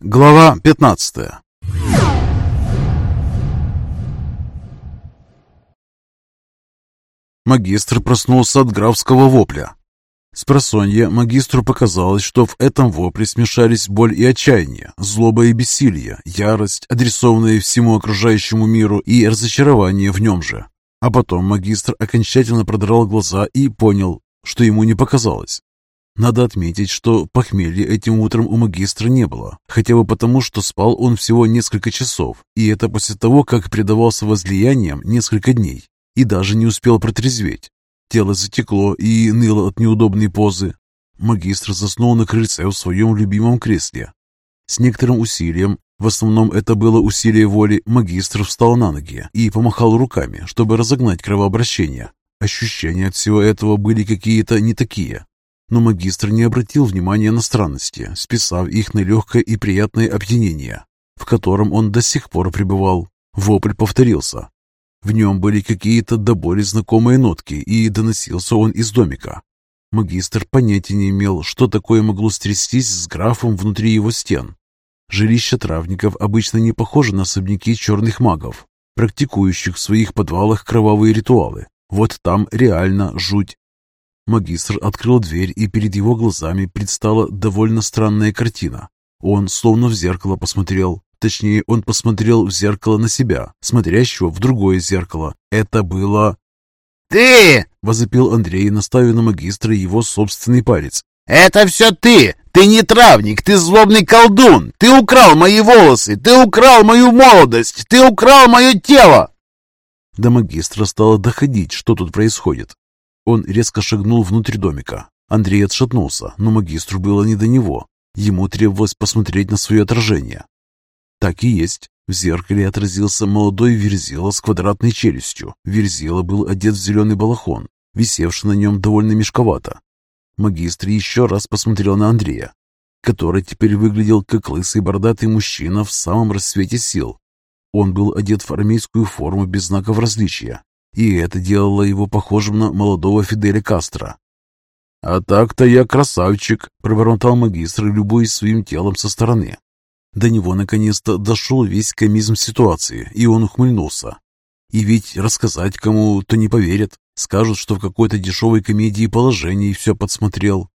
Глава 15 Магистр проснулся от графского вопля. С просонья магистру показалось, что в этом вопле смешались боль и отчаяние, злоба и бессилие, ярость, адресованная всему окружающему миру, и разочарование в нем же. А потом магистр окончательно продрал глаза и понял, что ему не показалось. Надо отметить, что похмелья этим утром у магистра не было, хотя бы потому, что спал он всего несколько часов, и это после того, как предавался возлияниям несколько дней, и даже не успел протрезветь. Тело затекло и ныло от неудобной позы. Магистр заснул на крыльце в своем любимом кресле. С некоторым усилием, в основном это было усилие воли, магистр встал на ноги и помахал руками, чтобы разогнать кровообращение. Ощущения от всего этого были какие-то не такие. Но магистр не обратил внимания на странности, списав их на легкое и приятное опьянение, в котором он до сих пор пребывал. Вопль повторился. В нем были какие-то до боли знакомые нотки, и доносился он из домика. Магистр понятия не имел, что такое могло стрястись с графом внутри его стен. Жилища травников обычно не похожи на особняки черных магов, практикующих в своих подвалах кровавые ритуалы. Вот там реально жуть. Магистр открыл дверь, и перед его глазами предстала довольно странная картина. Он словно в зеркало посмотрел. Точнее, он посмотрел в зеркало на себя, смотрящего в другое зеркало. Это было... «Ты!» — возопил Андрей, наставив на магистра его собственный палец. «Это все ты! Ты не травник, ты злобный колдун! Ты украл мои волосы! Ты украл мою молодость! Ты украл мое тело!» До магистра стало доходить, что тут происходит. Он резко шагнул внутрь домика. Андрей отшатнулся, но магистру было не до него. Ему требовалось посмотреть на свое отражение. Так и есть. В зеркале отразился молодой Верзила с квадратной челюстью. Верзила был одет в зеленый балахон, висевший на нем довольно мешковато. Магистр еще раз посмотрел на Андрея, который теперь выглядел как лысый бородатый мужчина в самом расцвете сил. Он был одет в армейскую форму без знаков различия, и это делало его похожим на молодого Фиделя Кастро. «А так-то я красавчик», — пробормотал магистр, любуясь своим телом со стороны. До него наконец-то дошел весь комизм ситуации, и он ухмыльнулся. И ведь рассказать кому-то не поверят. Скажут, что в какой-то дешевой комедии положений все подсмотрел.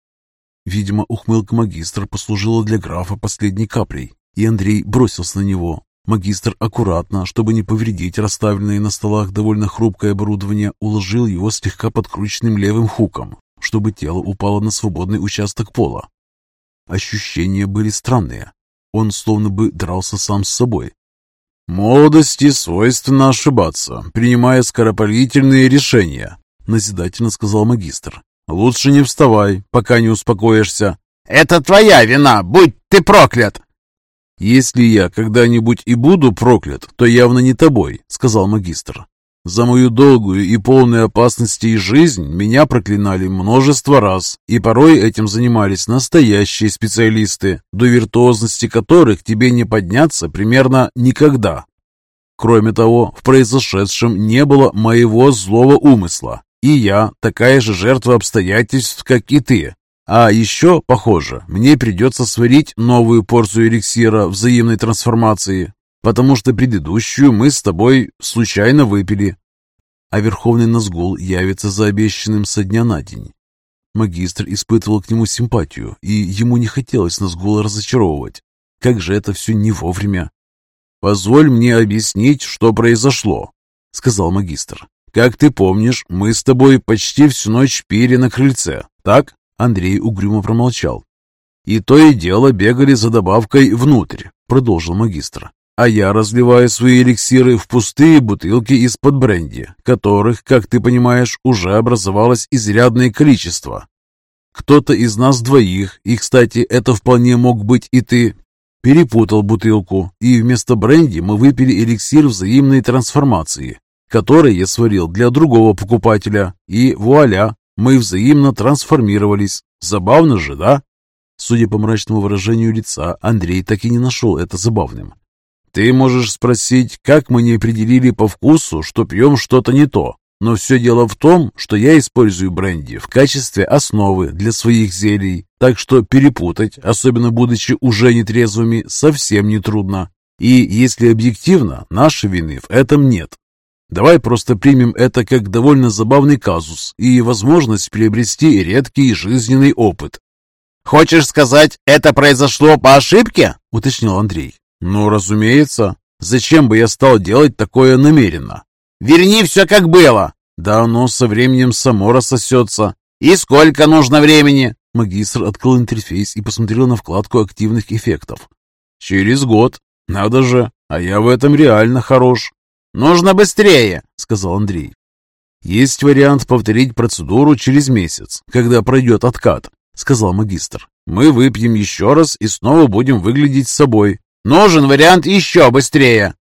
Видимо, ухмылка магистра послужила для графа последней каплей, и Андрей бросился на него. Магистр аккуратно, чтобы не повредить расставленное на столах довольно хрупкое оборудование, уложил его слегка подкрученным левым хуком, чтобы тело упало на свободный участок пола. Ощущения были странные. Он словно бы дрался сам с собой. «Молодости свойственно ошибаться, принимая скоропалительные решения», назидательно сказал магистр. «Лучше не вставай, пока не успокоишься». «Это твоя вина, будь ты проклят!» «Если я когда-нибудь и буду проклят, то явно не тобой», — сказал магистр. За мою долгую и полную опасностей жизнь меня проклинали множество раз, и порой этим занимались настоящие специалисты, до виртуозности которых тебе не подняться примерно никогда. Кроме того, в произошедшем не было моего злого умысла, и я такая же жертва обстоятельств, как и ты. А еще, похоже, мне придется сварить новую порцию эликсира взаимной трансформации, потому что предыдущую мы с тобой случайно выпили, а Верховный Назгул явится за обещанным со дня на день. Магистр испытывал к нему симпатию, и ему не хотелось Назгула разочаровывать. Как же это все не вовремя. «Позволь мне объяснить, что произошло», — сказал магистр. «Как ты помнишь, мы с тобой почти всю ночь пили на крыльце, так?» Андрей угрюмо промолчал. «И то и дело бегали за добавкой внутрь», — продолжил магистр. «А я разливаю свои эликсиры в пустые бутылки из-под бренди, которых, как ты понимаешь, уже образовалось изрядное количество. Кто-то из нас двоих, и, кстати, это вполне мог быть и ты, перепутал бутылку, и вместо бренди мы выпили эликсир взаимной трансформации, который я сварил для другого покупателя, и вуаля, мы взаимно трансформировались. Забавно же, да? Судя по мрачному выражению лица, Андрей так и не нашел это забавным. Ты можешь спросить, как мы не определили по вкусу, что пьем что-то не то. Но все дело в том, что я использую бренди в качестве основы для своих зелий, так что перепутать, особенно будучи уже нетрезвыми, совсем не трудно. И если объективно, нашей вины в этом нет. Давай просто примем это как довольно забавный казус и возможность приобрести редкий жизненный опыт. «Хочешь сказать, это произошло по ошибке?» — уточнил Андрей. «Ну, разумеется. Зачем бы я стал делать такое намеренно?» «Верни все, как было!» «Да оно со временем само рассосется». «И сколько нужно времени?» Магистр открыл интерфейс и посмотрел на вкладку активных эффектов. «Через год. Надо же, а я в этом реально хорош». «Нужно быстрее», — сказал Андрей. «Есть вариант повторить процедуру через месяц, когда пройдет откат», — сказал магистр. «Мы выпьем еще раз и снова будем выглядеть собой». «Нужен вариант еще быстрее».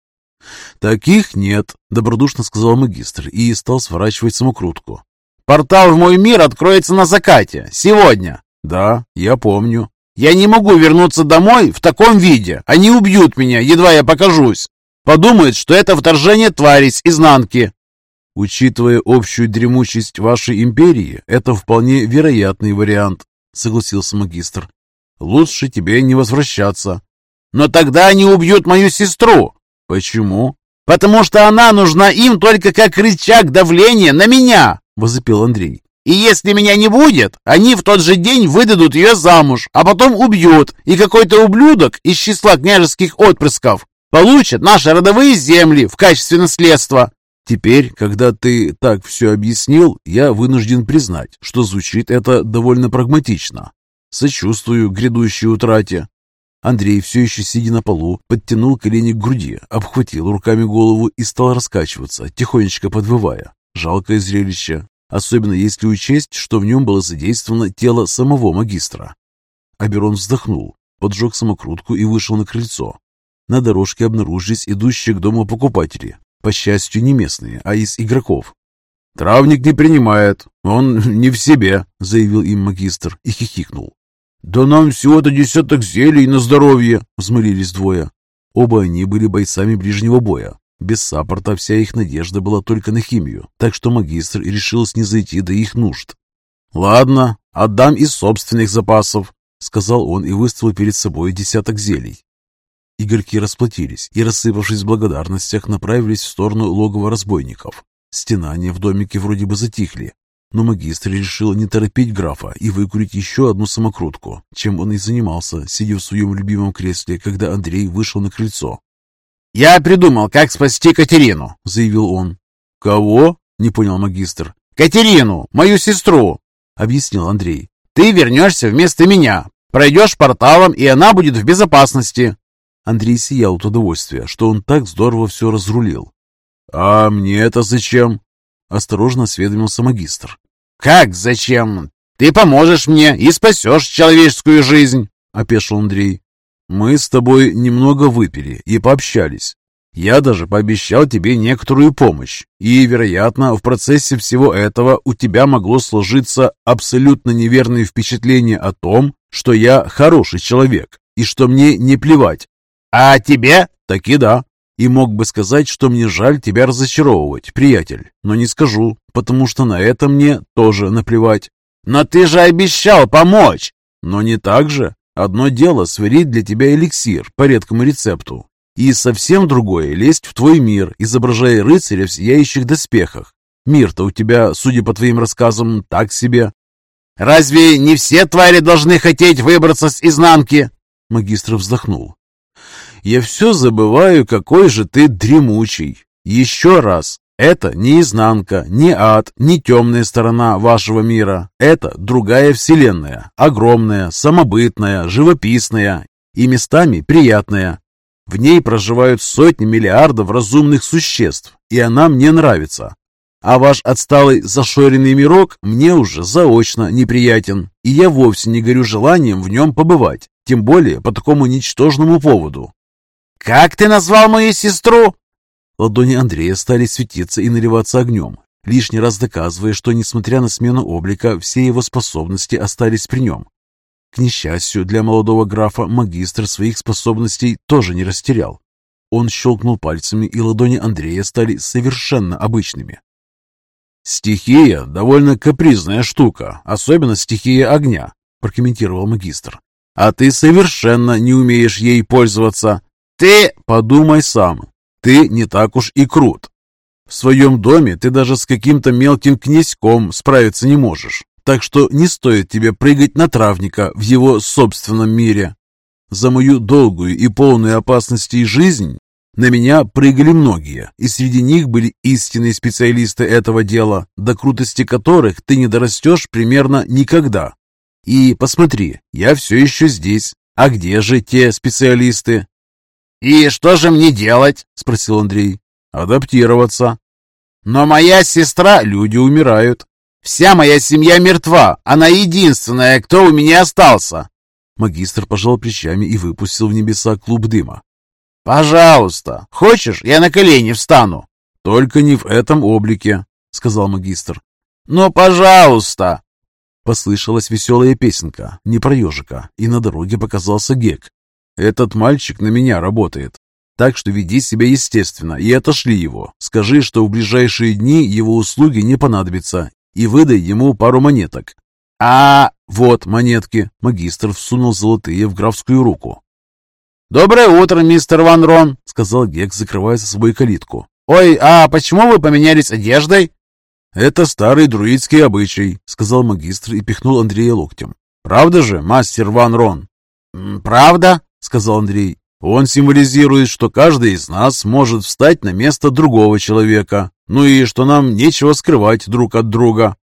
«Таких нет», — добродушно сказал магистр и стал сворачивать самокрутку. «Портал в мой мир откроется на закате. Сегодня». «Да, я помню». «Я не могу вернуться домой в таком виде. Они убьют меня, едва я покажусь. Подумают, что это вторжение твари с изнанки». «Учитывая общую дремучесть вашей империи, это вполне вероятный вариант», — согласился магистр. «Лучше тебе не возвращаться». «Но тогда они убьют мою сестру». «Почему?» «Потому что она нужна им только как рычаг давления на меня», — возопил Андрей. «И если меня не будет, они в тот же день выдадут ее замуж, а потом убьют, и какой-то ублюдок из числа княжеских отпрысков получит наши родовые земли в качестве наследства». Теперь, когда ты так все объяснил, я вынужден признать, что звучит это довольно прагматично. Сочувствую грядущей утрате. Андрей, все еще сидя на полу, подтянул колени к груди, обхватил руками голову и стал раскачиваться, тихонечко подвывая. Жалкое зрелище, особенно если учесть, что в нем было задействовано тело самого магистра. Аберон вздохнул, поджег самокрутку и вышел на крыльцо. На дорожке обнаружились идущие к дому покупатели, по счастью, не местные, а из игроков. «Травник не принимает, он не в себе», — заявил им магистр и хихикнул. «Да нам всего-то десяток зелий на здоровье!» — взмолились двое. Оба они были бойцами ближнего боя. Без саппорта вся их надежда была только на химию, так что магистр решил снизойти до их нужд. «Ладно, отдам из собственных запасов», — сказал он и выставил перед собой десяток зелий. Игорьки расплатились и, рассыпавшись в благодарностях, направились в сторону логова разбойников. Стенания в домике вроде бы затихли, но магистр решил не торопить графа и выкурить еще одну самокрутку, чем он и занимался, сидя в своем любимом кресле, когда Андрей вышел на крыльцо. «Я придумал, как спасти Катерину», — заявил он. «Кого?» — не понял магистр. «Катерину, мою сестру», — объяснил Андрей. «Ты вернешься вместо меня, пройдешь порталом, и она будет в безопасности». Андрей сиял от удовольствия, что он так здорово все разрулил. «А мне это зачем?» Осторожно осведомился магистр. «Как зачем? Ты поможешь мне и спасешь человеческую жизнь!» — опешил Андрей. «Мы с тобой немного выпили и пообщались. Я даже пообещал тебе некоторую помощь, и, вероятно, в процессе всего этого у тебя могло сложиться абсолютно неверное впечатление о том, что я хороший человек и что мне не плевать. А тебе? Таки да. И мог бы сказать, что мне жаль тебя разочаровывать, приятель, но не скажу, потому что на это мне тоже наплевать. Но ты же обещал помочь! Но не так же. Одно дело сварить для тебя эликсир по редкому рецепту, и совсем другое лезть в твой мир, изображая рыцаря в сияющих доспехах. Мир-то у тебя, судя по твоим рассказам, так себе. Разве не все твари должны хотеть выбраться с изнанки? Магистр вздохнул. Я все забываю, какой же ты дремучий. Еще раз, это не изнанка, не ад, не темная сторона вашего мира. Это другая вселенная, огромная, самобытная, живописная и местами приятная. В ней проживают сотни миллиардов разумных существ, и она мне нравится. А ваш отсталый зашоренный мирок мне уже заочно неприятен, и я вовсе не горю желанием в нем побывать, тем более по такому ничтожному поводу. «Как ты назвал мою сестру?» Ладони Андрея стали светиться и наливаться огнем, лишний раз доказывая, что, несмотря на смену облика, все его способности остались при нем. К несчастью для молодого графа, магистр своих способностей тоже не растерял. Он щелкнул пальцами, и ладони Андрея стали совершенно обычными. «Стихия – довольно капризная штука, особенно стихия огня», – прокомментировал магистр. «А ты совершенно не умеешь ей пользоваться. Ты подумай сам. Ты не так уж и крут. В своем доме ты даже с каким-то мелким князьком справиться не можешь, так что не стоит тебе прыгать на травника в его собственном мире. За мою долгую и полную опасностей жизнь на меня прыгали многие, и среди них были истинные специалисты этого дела, до крутости которых ты не дорастешь примерно никогда. И посмотри, я все еще здесь. А где же те специалисты? «И что же мне делать?» – спросил Андрей. «Адаптироваться». «Но моя сестра, люди умирают. Вся моя семья мертва, она единственная, кто у меня остался». Магистр пожал плечами и выпустил в небеса клуб дыма. «Пожалуйста, хочешь, я на колени встану?» «Только не в этом облике», — сказал магистр. «Но, пожалуйста!» Послышалась веселая песенка, не про ежика, и на дороге показался Гек. «Этот мальчик на меня работает, так что веди себя естественно и отошли его. Скажи, что в ближайшие дни его услуги не понадобятся, и выдай ему пару монеток». «А...» «Вот монетки», — магистр всунул золотые в графскую руку. «Доброе утро, мистер Ван Рон», — сказал Гек, закрывая за собой калитку. «Ой, а почему вы поменялись одеждой?» «Это старый друидский обычай», — сказал магистр и пихнул Андрея локтем. «Правда же, мастер Ван Рон?» «Правда», — сказал Андрей. «Он символизирует, что каждый из нас может встать на место другого человека, ну и что нам нечего скрывать друг от друга».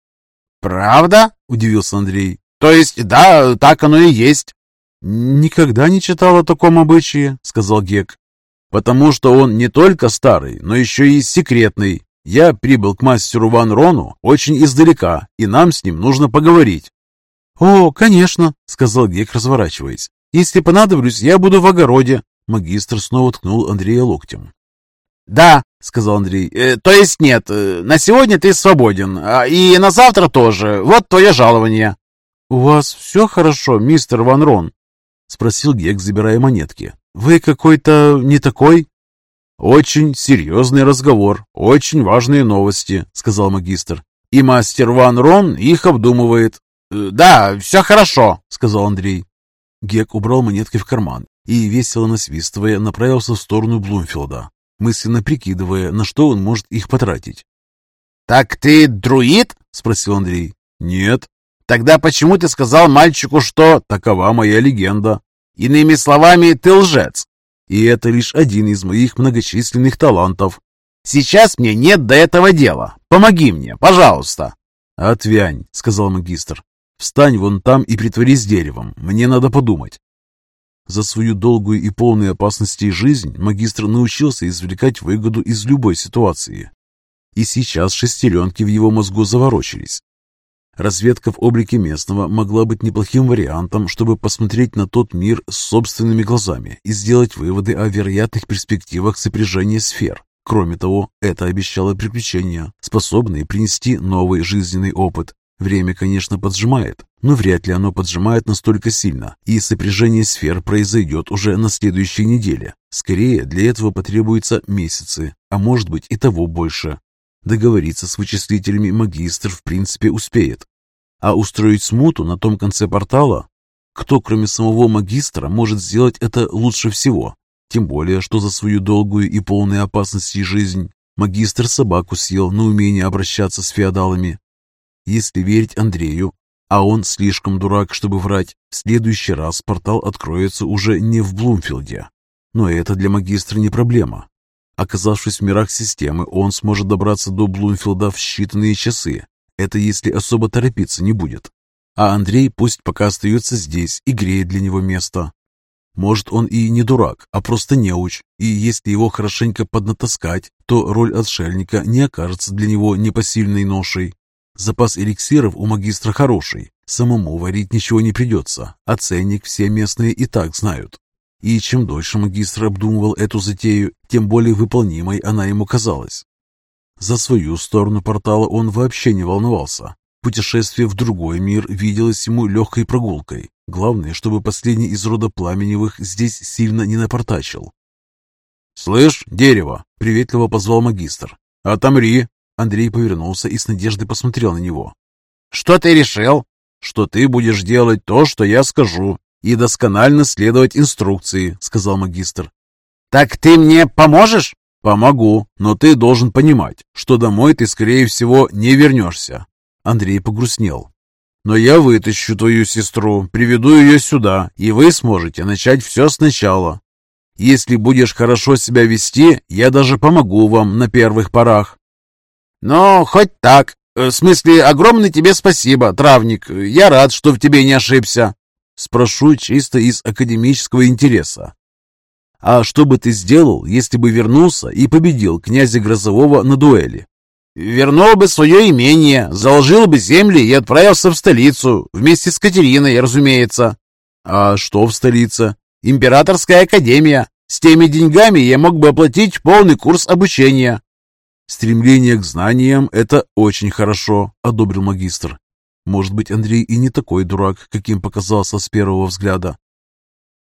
«Правда?» — удивился Андрей. «То есть, да, так оно и есть». «Никогда не читал о таком обычае», — сказал Гек. «Потому что он не только старый, но еще и секретный. Я прибыл к мастеру Ван Рону очень издалека, и нам с ним нужно поговорить». «О, конечно», — сказал Гек, разворачиваясь. «Если понадоблюсь, я буду в огороде». Магистр снова ткнул Андрея локтем. «Да», — сказал Андрей. Э, «То есть нет, э, на сегодня ты свободен, а, и на завтра тоже. Вот твое жалование». «У вас все хорошо, мистер Ван Рон?» — спросил Гек, забирая монетки. «Вы какой-то не такой?» «Очень серьезный разговор, очень важные новости», — сказал магистр. «И мастер Ван Рон их обдумывает». «Э, «Да, все хорошо», — сказал Андрей. Гек убрал монетки в карман и, весело насвистывая, направился в сторону Блумфилда, мысленно прикидывая, на что он может их потратить. «Так ты друид?» — спросил Андрей. «Нет». «Тогда почему ты сказал мальчику, что...» «Такова моя легенда». «Иными словами, ты лжец». «И это лишь один из моих многочисленных талантов». «Сейчас мне нет до этого дела. Помоги мне, пожалуйста». «Отвянь», — сказал магистр. «Встань вон там и притворись деревом. Мне надо подумать». За свою долгую и полную опасностей жизнь магистр научился извлекать выгоду из любой ситуации. И сейчас шестеренки в его мозгу заворочились. Разведка в облике местного могла быть неплохим вариантом, чтобы посмотреть на тот мир с собственными глазами и сделать выводы о вероятных перспективах сопряжения сфер. Кроме того, это обещало приключения, способные принести новый жизненный опыт. Время, конечно, поджимает, но вряд ли оно поджимает настолько сильно, и сопряжение сфер произойдет уже на следующей неделе. Скорее, для этого потребуются месяцы, а может быть и того больше. Договориться с вычислителями магистр в принципе успеет. А устроить смуту на том конце портала? Кто, кроме самого магистра, может сделать это лучше всего? Тем более, что за свою долгую и полную опасности жизнь магистр собаку съел на умение обращаться с феодалами. Если верить Андрею, а он слишком дурак, чтобы врать, в следующий раз портал откроется уже не в Блумфилде. Но это для магистра не проблема. Оказавшись в мирах системы, он сможет добраться до Блумфилда в считанные часы. Это если особо торопиться не будет. А Андрей пусть пока остается здесь и греет для него место. Может, он и не дурак, а просто неуч, и если его хорошенько поднатаскать, то роль отшельника не окажется для него непосильной ношей. Запас эликсиров у магистра хороший, самому варить ничего не придется, а ценник все местные и так знают. И чем дольше магистр обдумывал эту затею, тем более выполнимой она ему казалась. За свою сторону портала он вообще не волновался. Путешествие в другой мир виделось ему легкой прогулкой. Главное, чтобы последний из рода Пламеневых здесь сильно не напортачил. «Слышь, дерево!» — приветливо позвал магистр. «Отомри! Андрей повернулся и с надеждой посмотрел на него. «Что ты решил?» «Что ты будешь делать то, что я скажу, и досконально следовать инструкции», — сказал магистр. «Так ты мне поможешь?» «Помогу, но ты должен понимать, что домой ты, скорее всего, не вернешься». Андрей погрустнел. «Но я вытащу твою сестру, приведу ее сюда, и вы сможете начать все сначала. Если будешь хорошо себя вести, я даже помогу вам на первых порах». «Ну, хоть так. В смысле, огромное тебе спасибо, травник. Я рад, что в тебе не ошибся». Спрошу чисто из академического интереса. А что бы ты сделал, если бы вернулся и победил князя Грозового на дуэли? Вернул бы свое имение, заложил бы земли и отправился в столицу, вместе с Катериной, разумеется. А что в столице? Императорская академия. С теми деньгами я мог бы оплатить полный курс обучения. Стремление к знаниям – это очень хорошо, одобрил магистр. Может быть, Андрей и не такой дурак, каким показался с первого взгляда.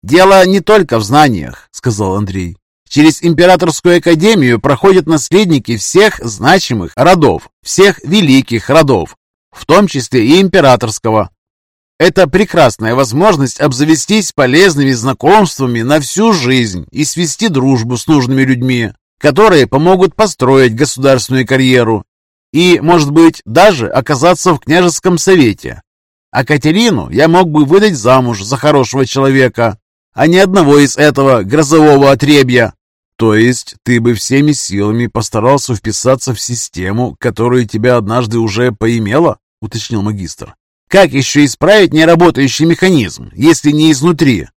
«Дело не только в знаниях», — сказал Андрей. «Через Императорскую Академию проходят наследники всех значимых родов, всех великих родов, в том числе и императорского. Это прекрасная возможность обзавестись полезными знакомствами на всю жизнь и свести дружбу с нужными людьми, которые помогут построить государственную карьеру и, может быть, даже оказаться в княжеском совете. А Катерину я мог бы выдать замуж за хорошего человека, а не одного из этого грозового отребья. То есть ты бы всеми силами постарался вписаться в систему, которая тебя однажды уже поимела? Уточнил магистр. Как еще исправить неработающий механизм, если не изнутри?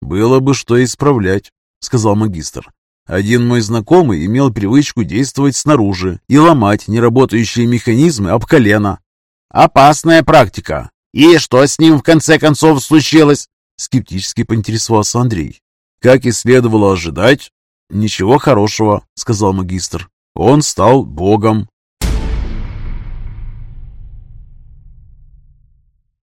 Было бы что исправлять, сказал магистр. Один мой знакомый имел привычку действовать снаружи и ломать неработающие механизмы об колено. Опасная практика. И что с ним в конце концов случилось? Скептически поинтересовался Андрей. Как и следовало ожидать, ничего хорошего, сказал магистр. Он стал богом,